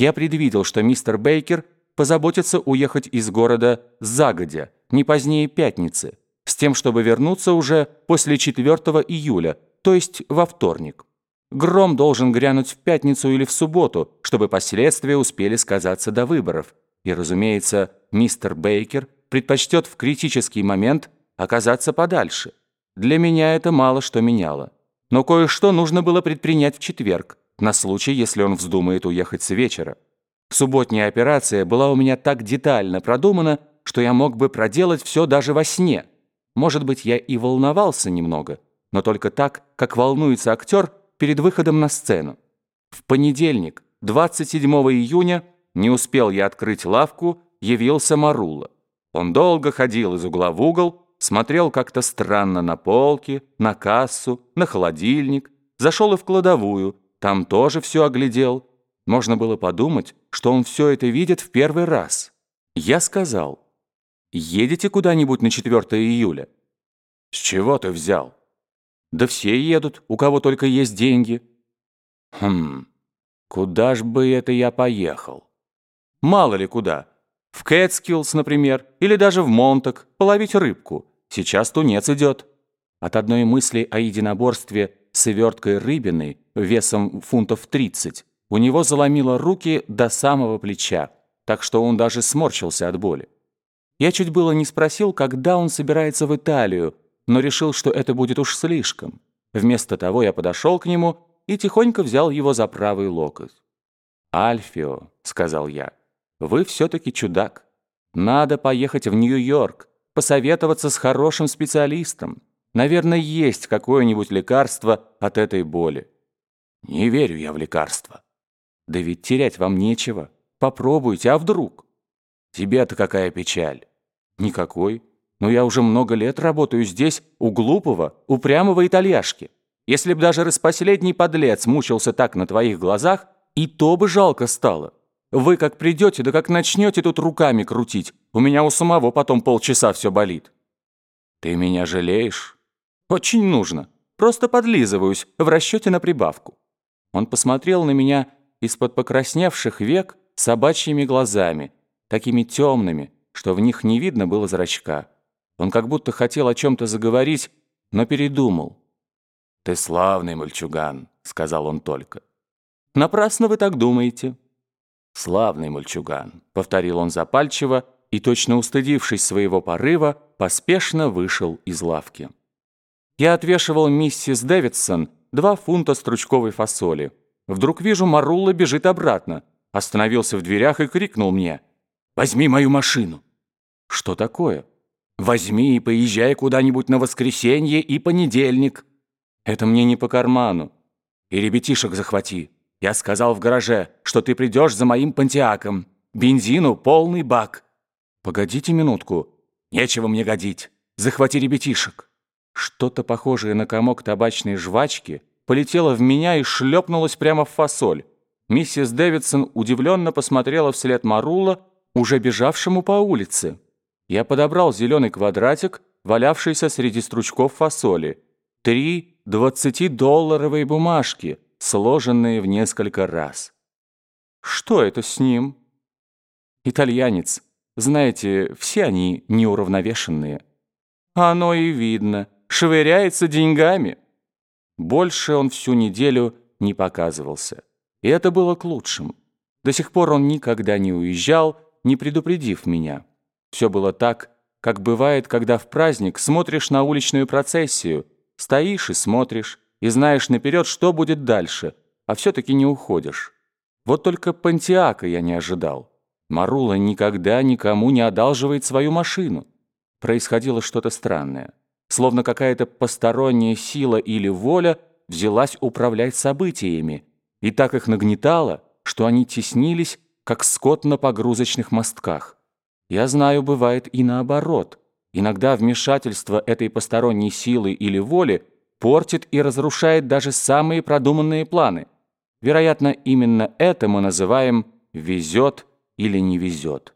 Я предвидел, что мистер Бейкер позаботится уехать из города загодя, не позднее пятницы, с тем, чтобы вернуться уже после 4 июля, то есть во вторник. Гром должен грянуть в пятницу или в субботу, чтобы последствия успели сказаться до выборов. И, разумеется, мистер Бейкер предпочтет в критический момент оказаться подальше. Для меня это мало что меняло. Но кое-что нужно было предпринять в четверг, на случай, если он вздумает уехать с вечера. Субботняя операция была у меня так детально продумана, что я мог бы проделать все даже во сне. Может быть, я и волновался немного, но только так, как волнуется актер перед выходом на сцену. В понедельник, 27 июня, не успел я открыть лавку, явился Марула. Он долго ходил из угла в угол, смотрел как-то странно на полки, на кассу, на холодильник, зашел и в кладовую, там тоже все оглядел. Можно было подумать, что он все это видит в первый раз. Я сказал, «Едете куда-нибудь на 4 июля?» «С чего ты взял?» Да все едут, у кого только есть деньги. Хм, куда ж бы это я поехал? Мало ли куда. В Кэтскиллс, например, или даже в Монтак, половить рыбку. Сейчас тунец идет. От одной мысли о единоборстве с иверткой рыбиной весом фунтов 30 у него заломило руки до самого плеча, так что он даже сморщился от боли. Я чуть было не спросил, когда он собирается в Италию, но решил, что это будет уж слишком. Вместо того я подошел к нему и тихонько взял его за правый локоть. «Альфио», — сказал я, — «вы все-таки чудак. Надо поехать в Нью-Йорк, посоветоваться с хорошим специалистом. Наверное, есть какое-нибудь лекарство от этой боли». «Не верю я в лекарства». «Да ведь терять вам нечего. Попробуйте, а вдруг?» «Тебе-то какая печаль?» «Никакой но я уже много лет работаю здесь, у глупого, упрямого итальяшки. Если б даже распоследний подлец мучился так на твоих глазах, и то бы жалко стало. Вы как придете, да как начнете тут руками крутить, у меня у самого потом полчаса все болит. Ты меня жалеешь? Очень нужно. Просто подлизываюсь в расчете на прибавку. Он посмотрел на меня из-под покрасневших век собачьими глазами, такими темными, что в них не видно было зрачка. Он как будто хотел о чем-то заговорить, но передумал. «Ты славный мальчуган», — сказал он только. «Напрасно вы так думаете». «Славный мальчуган», — повторил он запальчиво и, точно устыдившись своего порыва, поспешно вышел из лавки. Я отвешивал миссис Дэвидсон два фунта стручковой фасоли. Вдруг вижу, Марулла бежит обратно. Остановился в дверях и крикнул мне. «Возьми мою машину!» «Что такое?» Возьми и поезжай куда-нибудь на воскресенье и понедельник. Это мне не по карману. И ребятишек захвати. Я сказал в гараже, что ты придешь за моим пантиаком. Бензину полный бак. Погодите минутку. Нечего мне годить. Захвати ребятишек. Что-то похожее на комок табачной жвачки полетело в меня и шлепнулось прямо в фасоль. Миссис Дэвидсон удивленно посмотрела вслед Марула, уже бежавшему по улице. Я подобрал зеленый квадратик, валявшийся среди стручков фасоли. Три двадцатидолларовые бумажки, сложенные в несколько раз. Что это с ним? Итальянец. Знаете, все они неуравновешенные. Оно и видно. Швыряется деньгами. Больше он всю неделю не показывался. И это было к лучшему. До сих пор он никогда не уезжал, не предупредив меня. Все было так, как бывает, когда в праздник смотришь на уличную процессию, стоишь и смотришь, и знаешь наперед, что будет дальше, а все-таки не уходишь. Вот только Пантиака я не ожидал. Марула никогда никому не одалживает свою машину. Происходило что-то странное. Словно какая-то посторонняя сила или воля взялась управлять событиями, и так их нагнетало, что они теснились, как скот на погрузочных мостках. Я знаю, бывает и наоборот. Иногда вмешательство этой посторонней силы или воли портит и разрушает даже самые продуманные планы. Вероятно, именно это мы называем «везет» или «не везет».